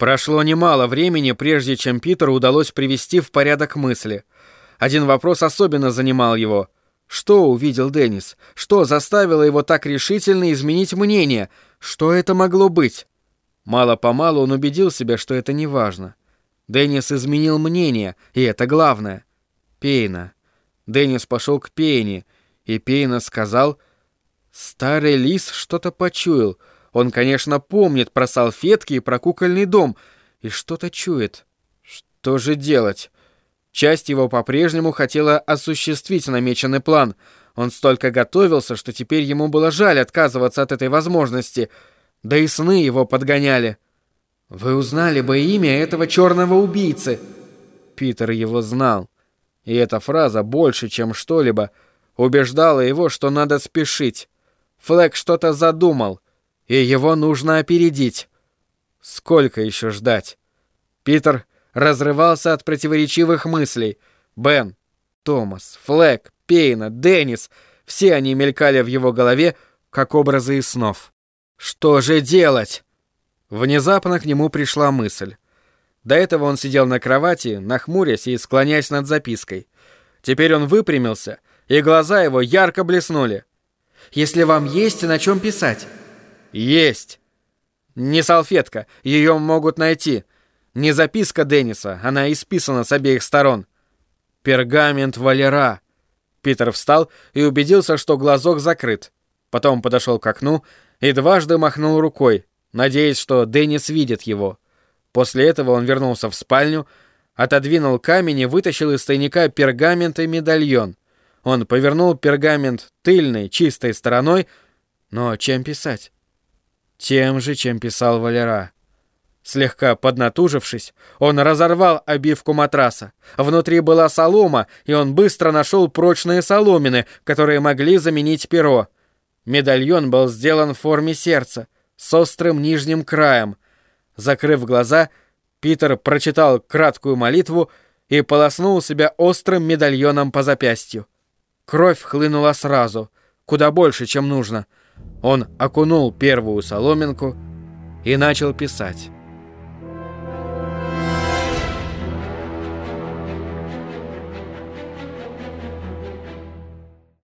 Прошло немало времени, прежде чем Питеру удалось привести в порядок мысли. Один вопрос особенно занимал его. Что увидел Деннис? Что заставило его так решительно изменить мнение? Что это могло быть? Мало-помалу он убедил себя, что это не важно. Деннис изменил мнение, и это главное. Пейна. Деннис пошел к Пейне, и Пейна сказал... Старый лис что-то почуял — он, конечно, помнит про салфетки и про кукольный дом, и что-то чует. Что же делать? Часть его по-прежнему хотела осуществить намеченный план. Он столько готовился, что теперь ему было жаль отказываться от этой возможности. Да и сны его подгоняли. «Вы узнали бы имя этого черного убийцы!» Питер его знал. И эта фраза больше, чем что-либо, убеждала его, что надо спешить. Флэк что-то задумал — и его нужно опередить. Сколько еще ждать? Питер разрывался от противоречивых мыслей. Бен, Томас, Флэк, Пейна, Деннис — все они мелькали в его голове, как образы из снов. Что же делать? Внезапно к нему пришла мысль. До этого он сидел на кровати, нахмурясь и склоняясь над запиской. Теперь он выпрямился, и глаза его ярко блеснули. «Если вам есть на чем писать, есть. Не салфетка, ее могут найти. Не записка Денниса, она исписана с обеих сторон. Пергамент Валера. Питер встал и убедился, что глазок закрыт. Потом подошел к окну и дважды махнул рукой, надеясь, что Деннис видит его. После этого он вернулся в спальню, отодвинул камень и вытащил из тайника пергамент и медальон. Он повернул пергамент тыльной, чистой стороной, но чем писать? Тем же, чем писал Валера. Слегка поднатужившись, он разорвал обивку матраса. Внутри была солома, и он быстро нашел прочные соломины, которые могли заменить перо. Медальон был сделан в форме сердца, с острым нижним краем. Закрыв глаза, Питер прочитал краткую молитву и полоснул себя острым медальоном по запястью. Кровь хлынула сразу, куда больше, чем нужно — он окунул первую соломинку и начал писать.